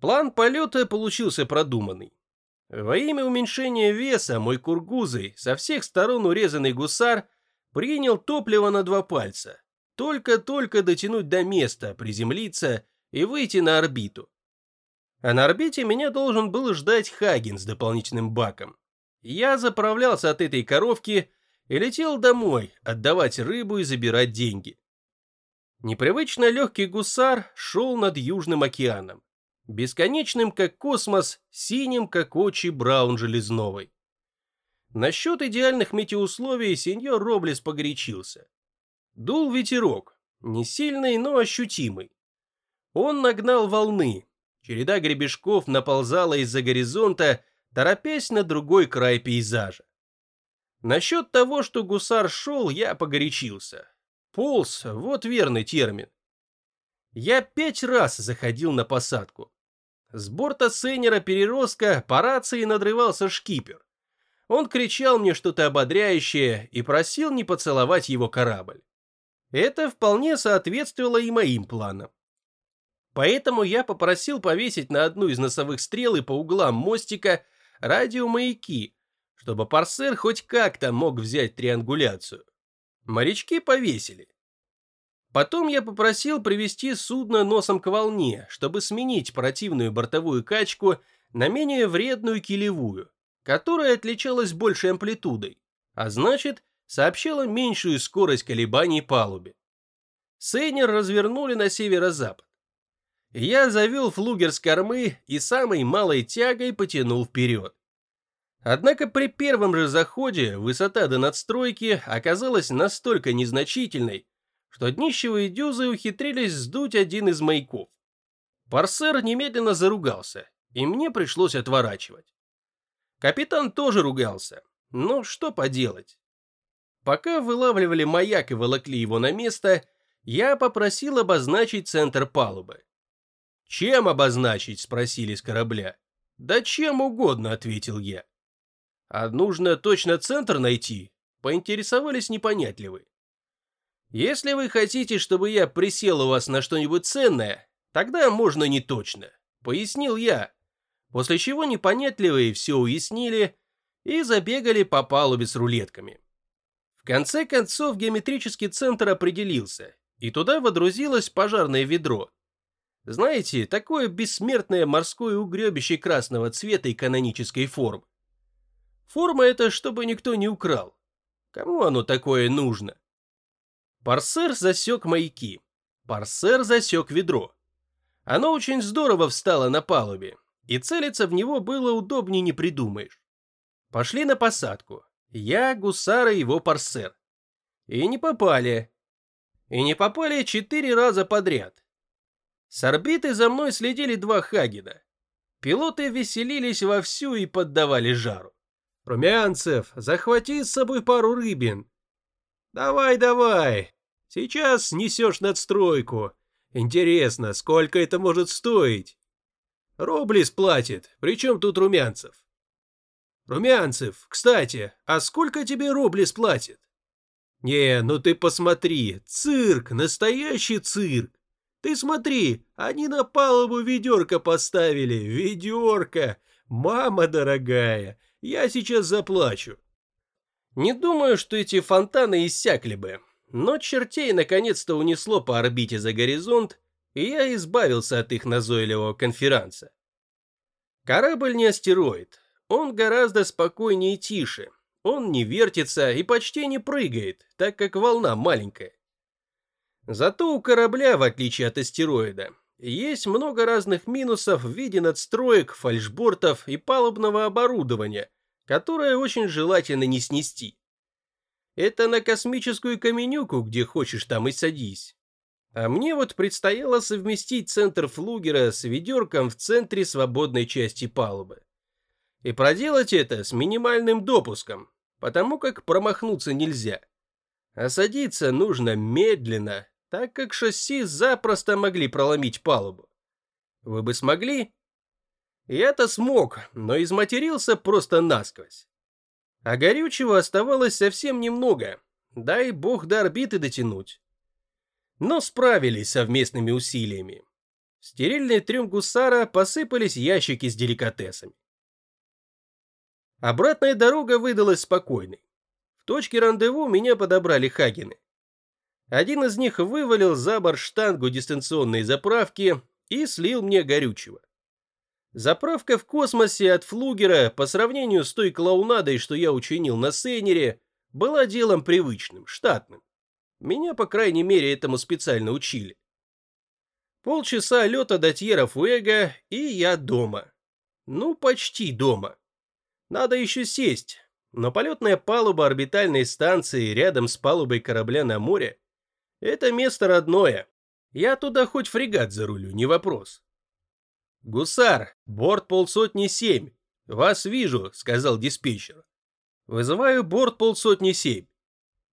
План полета получился продуманный. Во имя уменьшения веса мой кургузый, со всех сторон урезанный гусар, принял топливо на два пальца. Только-только дотянуть до места, приземлиться и выйти на орбиту. А на орбите меня должен был ждать Хаген с дополнительным баком. Я заправлялся от этой коровки и летел домой отдавать рыбу и забирать деньги. Непривычно легкий гусар шел над Южным океаном. Бесконечным, как космос, синим, как очи Браун Железновой. Насчет идеальных метеоусловий сеньор Роблес погорячился. Дул ветерок, не сильный, но ощутимый. Он нагнал волны. Череда гребешков наползала из-за горизонта, торопясь на другой край пейзажа. Насчет того, что гусар шел, я погорячился. Полз, вот верный термин. Я пять раз заходил на посадку. С борта сейнера переростка по рации надрывался шкипер. Он кричал мне что-то ободряющее и просил не поцеловать его корабль. Это вполне соответствовало и моим планам. Поэтому я попросил повесить на одну из носовых стрел и по углам мостика радиомаяки, чтобы парсер хоть как-то мог взять триангуляцию. Морячки повесили. Потом я попросил привести судно носом к волне, чтобы сменить противную бортовую качку на менее вредную килевую, которая отличалась большей амплитудой, а значит, сообщала меньшую скорость колебаний палубе. Сейнер развернули на северо-запад. Я завел флугер с кормы и самой малой тягой потянул вперед. Однако при первом же заходе высота до надстройки оказалась настолько незначительной, что днищевые дюзы ухитрились сдуть один из маяков. Парсер немедленно заругался, и мне пришлось отворачивать. Капитан тоже ругался, но что поделать. Пока вылавливали маяк и волокли его на место, я попросил обозначить центр палубы. «Чем обозначить?» – спросили с корабля. «Да чем угодно», – ответил я. «А нужно точно центр найти?» – поинтересовались непонятливые. «Если вы хотите, чтобы я присел у вас на что-нибудь ценное, тогда можно не точно», – пояснил я, после чего непонятливые все уяснили и забегали по палубе с рулетками. В конце концов геометрический центр определился, и туда водрузилось пожарное ведро. Знаете, такое бессмертное морское угребище красного цвета и канонической формы. Форма это, чтобы никто не украл. Кому оно такое нужно? Парсер засек маяки. Парсер засек ведро. Оно очень здорово встало на палубе, и целиться в него было удобнее не придумаешь. Пошли на посадку. Я, гусар и его парсер. И не попали. И не попали четыре раза подряд. С орбиты за мной следили два Хагена. Пилоты веселились вовсю и поддавали жару. «Румянцев, захвати с собой пару рыбин». «Давай, давай, сейчас несешь надстройку. Интересно, сколько это может стоить?» «Роблес платит, причем тут Румянцев?» «Румянцев, кстати, а сколько тебе Роблес платит?» «Не, ну ты посмотри, цирк, настоящий цирк. Ты смотри, они на палубу ведерко поставили, ведерко, мама дорогая, я сейчас заплачу. Не думаю, что эти фонтаны иссякли бы, но чертей наконец-то унесло по орбите за горизонт, и я избавился от их назойливого конферанса. Корабль не астероид, он гораздо спокойнее и тише, он не вертится и почти не прыгает, так как волна маленькая. Зато у корабля, в отличие от астероида, есть много разных минусов в виде надстроек, фальшбортов и палубного оборудования, которое очень желательно не снести. Это на космическую каменюку, где хочешь там и садись. А мне вот предстояло совместить центр флугера с ведерком в центре свободной части палубы. И проделать это с минимальным допуском, потому как промахнуться нельзя. А садиться нужно медленно, так как шасси запросто могли проломить палубу. Вы бы смогли? Я-то смог, но изматерился просто насквозь. А горючего оставалось совсем немного, дай бог до орбиты дотянуть. Но справились совместными усилиями. В стерильный трюм гусара посыпались ящики с деликатесами. Обратная дорога выдалась спокойной. В точке рандеву меня подобрали Хагены. Один из них вывалил за борт штангу дистанционной заправки и слил мне горючего. Заправка в космосе от флугера по сравнению с той клоунадой, что я учинил на Сейнере, была делом привычным, штатным. Меня, по крайней мере, этому специально учили. Полчаса лета до Тьера-Фуэго, и я дома. Ну, почти дома. Надо еще сесть, но полетная палуба орбитальной станции рядом с палубой корабля на море – это место родное. Я туда хоть фрегат зарулю, не вопрос. «Гусар, борт полсотни семь. Вас вижу», — сказал диспетчер. «Вызываю борт полсотни семь».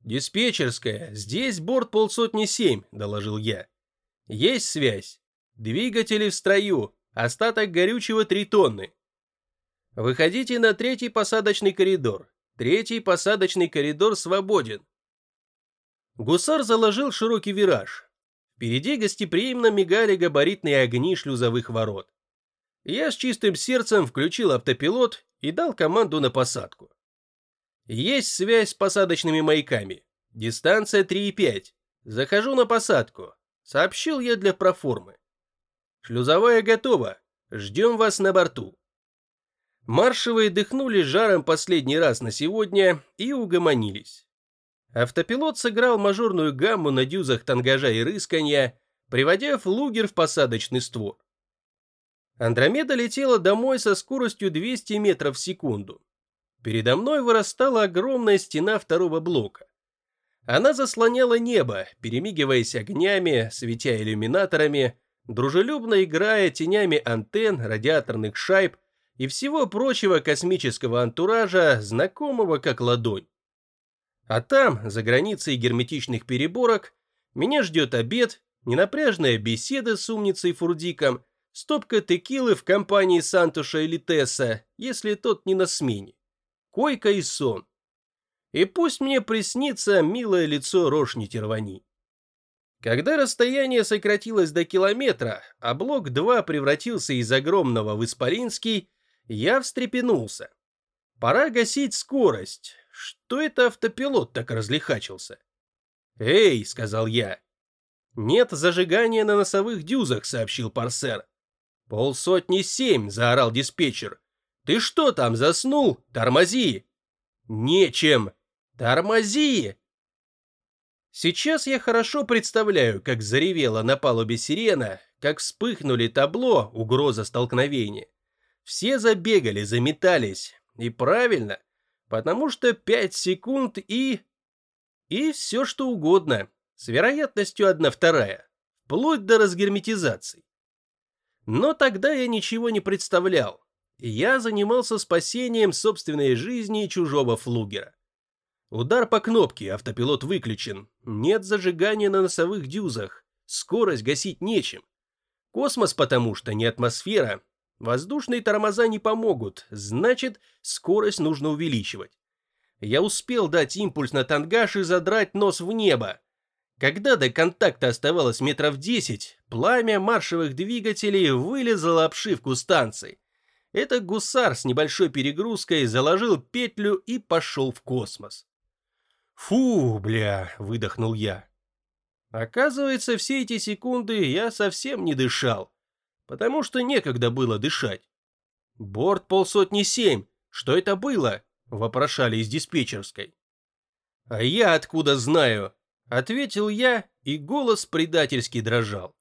«Диспетчерская, здесь борт полсотни семь», — доложил я. «Есть связь. Двигатели в строю. Остаток горючего три тонны. Выходите на третий посадочный коридор. Третий посадочный коридор свободен». Гусар заложил широкий вираж. Впереди гостеприимно мигали габаритные огни шлюзовых ворот. Я с чистым сердцем включил автопилот и дал команду на посадку. Есть связь с посадочными маяками. Дистанция 3,5. Захожу на посадку. Сообщил я для проформы. Шлюзовая готова. Ждем вас на борту. Маршевые дыхнули жаром последний раз на сегодня и угомонились. Автопилот сыграл мажорную гамму на дюзах тангажа и рысканья, приводя флугер в посадочный створ. Андромеда летела домой со скоростью 200 метров в секунду. Передо мной вырастала огромная стена второго блока. Она заслоняла небо, перемигиваясь огнями, светя иллюминаторами, дружелюбно играя тенями антенн, радиаторных шайб и всего прочего космического антуража, знакомого как ладонь. А там, за границей герметичных переборок, меня ждет обед, ненапряжная беседа с умницей Фурдиком – Стопка текилы в компании Сантуша или Тесса, если тот не на смене. Койка и сон. И пусть мне приснится милое лицо Рошни Тервани. Когда расстояние сократилось до километра, а блок 2 превратился из огромного в исполинский, я встрепенулся. Пора гасить скорость. Что это автопилот так разлихачился? «Эй», — сказал я. «Нет зажигания на носовых дюзах», — сообщил Парсер. «Полсотни семь!» – заорал диспетчер. «Ты что там, заснул? Тормози!» «Нечем! Тормози!» Сейчас я хорошо представляю, как заревела на палубе сирена, как вспыхнули табло, угроза столкновения. Все забегали, заметались. И правильно, потому что пять секунд и... И все что угодно, с вероятностью одна вторая, вплоть до разгерметизации. Но тогда я ничего не представлял. Я занимался спасением собственной жизни и чужого флугера. Удар по кнопке, автопилот выключен. Нет зажигания на носовых дюзах. Скорость гасить нечем. Космос потому что не атмосфера. Воздушные тормоза не помогут, значит, скорость нужно увеличивать. Я успел дать импульс на тангаж и задрать нос в небо. Когда до контакта оставалось метров десять, пламя маршевых двигателей вылезало обшивку станции. Это гусар с небольшой перегрузкой заложил петлю и пошел в космос. «Фу, бля!» — выдохнул я. Оказывается, все эти секунды я совсем не дышал, потому что некогда было дышать. «Борт полсотни семь. Что это было?» — вопрошали из диспетчерской. «А я откуда знаю?» Ответил я, и голос предательски дрожал.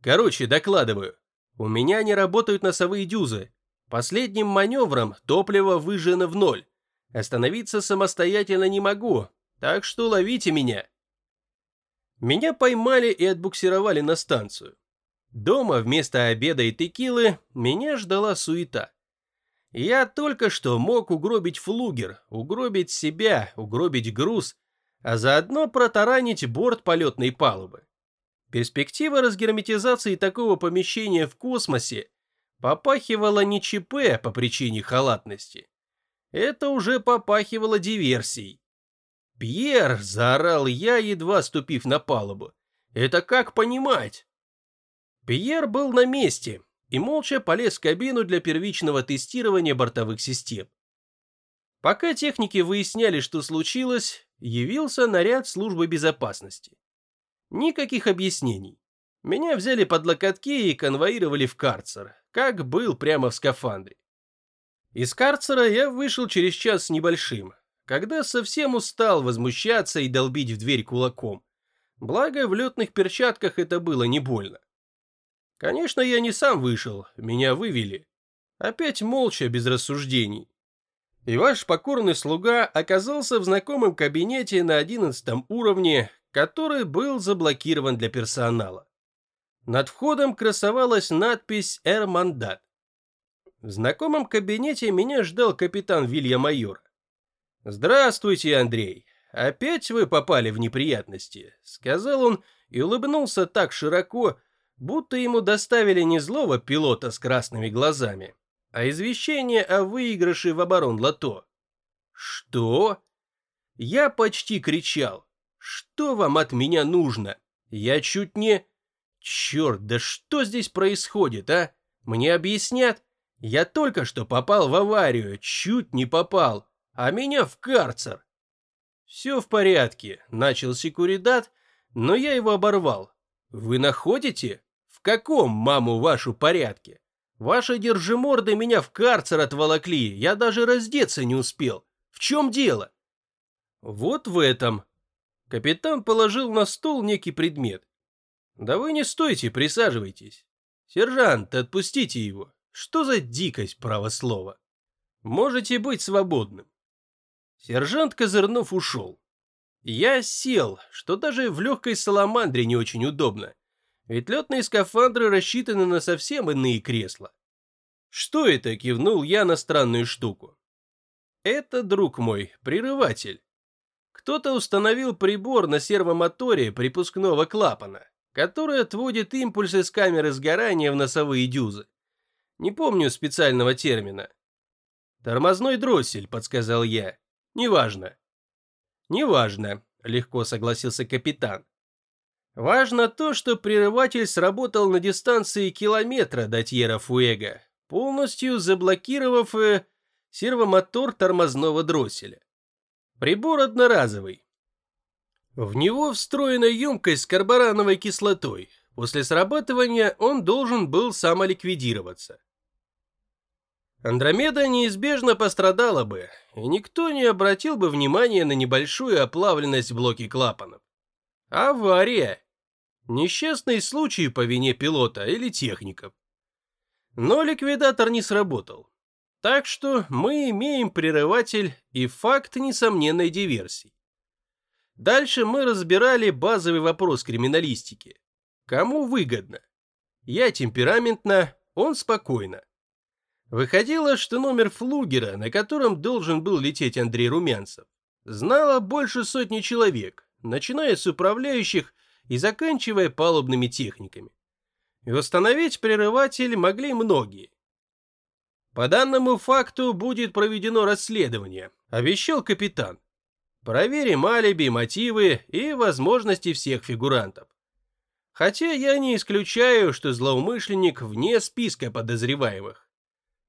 Короче, докладываю. У меня не работают носовые дюзы. Последним маневром топливо выжжено в ноль. Остановиться самостоятельно не могу, так что ловите меня. Меня поймали и отбуксировали на станцию. Дома вместо обеда и текилы меня ждала суета. Я только что мог угробить флугер, угробить себя, угробить груз а заодно протаранить борт полетной палубы. Перспектива разгерметизации такого помещения в космосе попахивала не ЧП по причине халатности. Это уже попахивало диверсией. «Пьер!» – заорал я, едва ступив на палубу. «Это как понимать?» Пьер был на месте и молча полез в кабину для первичного тестирования бортовых систем. Пока техники выясняли, что случилось, явился наряд службы безопасности. Никаких объяснений. Меня взяли под локотки и конвоировали в карцер, как был прямо в скафандре. Из карцера я вышел через час с небольшим, когда совсем устал возмущаться и долбить в дверь кулаком. Благо, в летных перчатках это было не больно. Конечно, я не сам вышел, меня вывели. Опять молча, без рассуждений. И ваш покорный слуга оказался в знакомом кабинете на одиннадцатом уровне, который был заблокирован для персонала. Над входом красовалась надпись «Эр-мандат». В знакомом кабинете меня ждал капитан Вилья-майор. «Здравствуйте, Андрей. Опять вы попали в неприятности», — сказал он и улыбнулся так широко, будто ему доставили не злого пилота с красными глазами, а извещение о выигрыше в оборон лото. «Что?» Я почти кричал. «Что вам от меня нужно? Я чуть не...» Черт, да что здесь происходит, а? Мне объяснят? Я только что попал в аварию, чуть не попал, а меня в карцер. Все в порядке, начал секуридат, но я его оборвал. Вы находите? В каком, маму, вашу порядке? Ваши держиморды меня в карцер отволокли, я даже раздеться не успел. В чем дело? Вот в этом. Капитан положил на стол некий предмет. «Да вы не стойте, присаживайтесь. Сержант, отпустите его. Что за дикость, право слова? Можете быть свободным». Сержант, козырнув, ушел. Я сел, что даже в легкой саламандре не очень удобно, ведь летные скафандры рассчитаны на совсем иные кресла. «Что это?» – кивнул я на странную штуку. «Это, друг мой, прерыватель. Кто-то установил прибор на сервомоторе припускного клапана который отводит импульсы с камеры сгорания в носовые дюзы. Не помню специального термина. «Тормозной дроссель», — подсказал я. «Неважно». «Неважно», — легко согласился капитан. «Важно то, что прерыватель сработал на дистанции километра до Тьера-Фуэго, полностью заблокировав э, сервомотор тормозного дросселя. Прибор одноразовый, в него встроена емкость с карбарановой кислотой. После срабатывания он должен был самоликвидироваться. Андромеда неизбежно пострадала бы, и никто не обратил бы внимания на небольшую оплавленность в блоке клапанов. Авария. Несчастный случай по вине пилота или техников. Но ликвидатор не сработал. Так что мы имеем прерыватель и факт несомненной диверсии. Дальше мы разбирали базовый вопрос криминалистики. Кому выгодно? Я темпераментно, он спокойно. Выходило, что номер флугера, на котором должен был лететь Андрей Румянцев, знало больше сотни человек, начиная с управляющих и заканчивая палубными техниками. И установить прерыватель могли многие. По данному факту будет проведено расследование, обещал капитан. Проверим алиби, мотивы и возможности всех фигурантов. Хотя я не исключаю, что злоумышленник вне списка подозреваемых.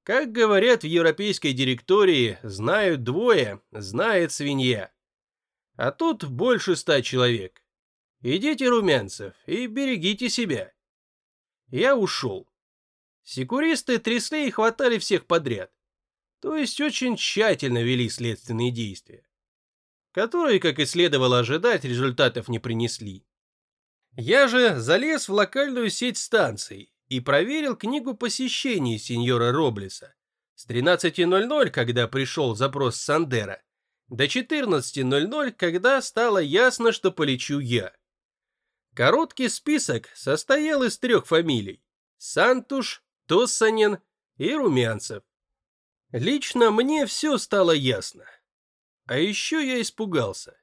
Как говорят в европейской директории, знают двое, знает свинья. А тут больше ста человек. Идите, Румянцев, и берегите себя. Я ушел. Секуристы трясли и хватали всех подряд. То есть очень тщательно вели следственные действия которые, как и следовало ожидать, результатов не принесли. Я же залез в локальную сеть станций и проверил книгу посещений сеньора Роблеса. С 13.00, когда пришел запрос Сандера, до 14.00, когда стало ясно, что полечу я. Короткий список состоял из трех фамилий – Сантуш, Тоссанин и Румянцев. Лично мне все стало ясно. А еще я испугался.